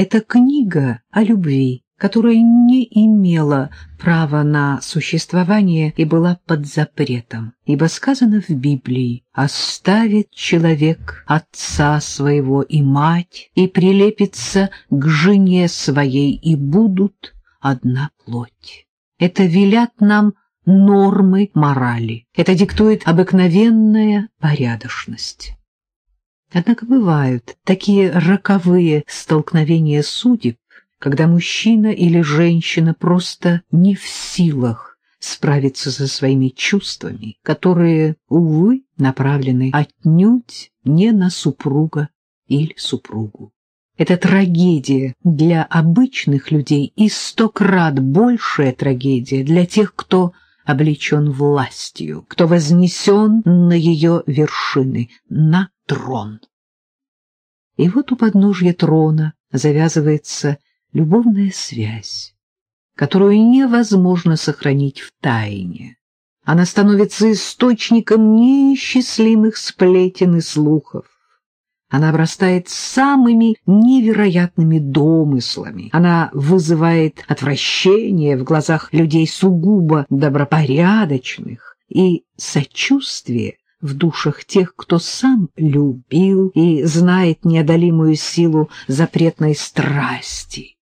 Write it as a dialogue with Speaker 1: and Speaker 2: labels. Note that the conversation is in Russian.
Speaker 1: Это книга о любви, которая не имела права на существование и была под запретом. Ибо сказано в Библии «Оставит человек отца своего и мать, и прилепится к жене своей, и будут одна плоть». Это велят нам нормы морали. Это диктует обыкновенная порядочность. Однако бывают такие роковые столкновения судеб, когда мужчина или женщина просто не в силах справиться со своими чувствами, которые, увы, направлены отнюдь не на супруга или супругу. Это трагедия для обычных людей и сто крат большая трагедия для тех, кто облечен властью, кто вознесен на ее вершины, на трон. И вот у подножья трона завязывается любовная связь, которую невозможно сохранить в тайне. Она становится источником неисчислимых сплетен и слухов. Она обрастает самыми невероятными домыслами. Она вызывает отвращение в глазах людей сугубо добропорядочных и сочувствие в душах тех, кто сам любил и знает неодолимую силу запретной страсти.